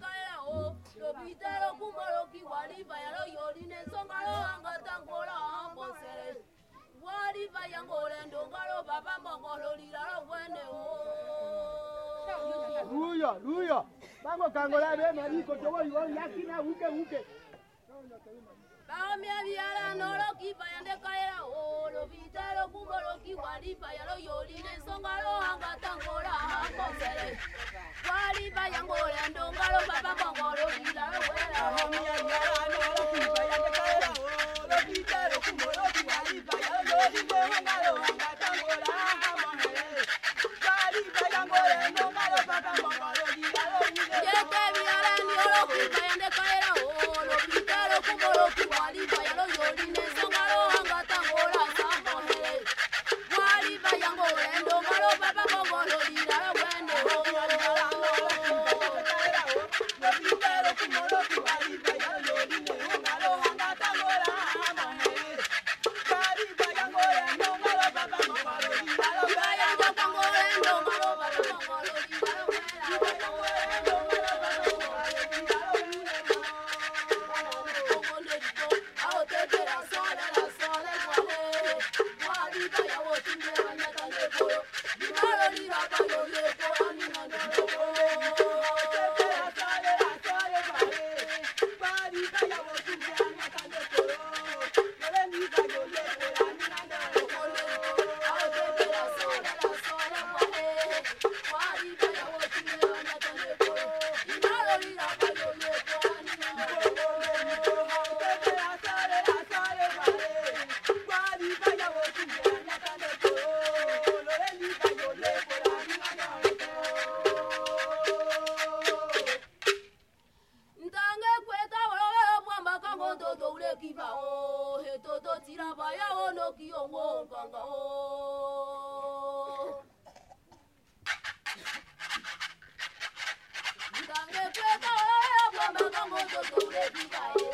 kaela o lopitalo kumolo kiwaliva yalo yoline songalo angatangola ambosele waliva yangole ndongalo baba mongolo lilalo wene o luya luya. Bango kangola be mariko to wali wali yakina uke uke Bamia biara nolo kipa yande kaela o lopitalo kumolo kiwaliva yalo yoline songalo angatangola ambosele waliva yangole ndongalo Yete toto ulekiva o hetoto tirava yawo nokiyowo nkanga o. Ntange kweta wolowelo mwamba kango toto ulekiva e hetoto tirava yayo nokiyowo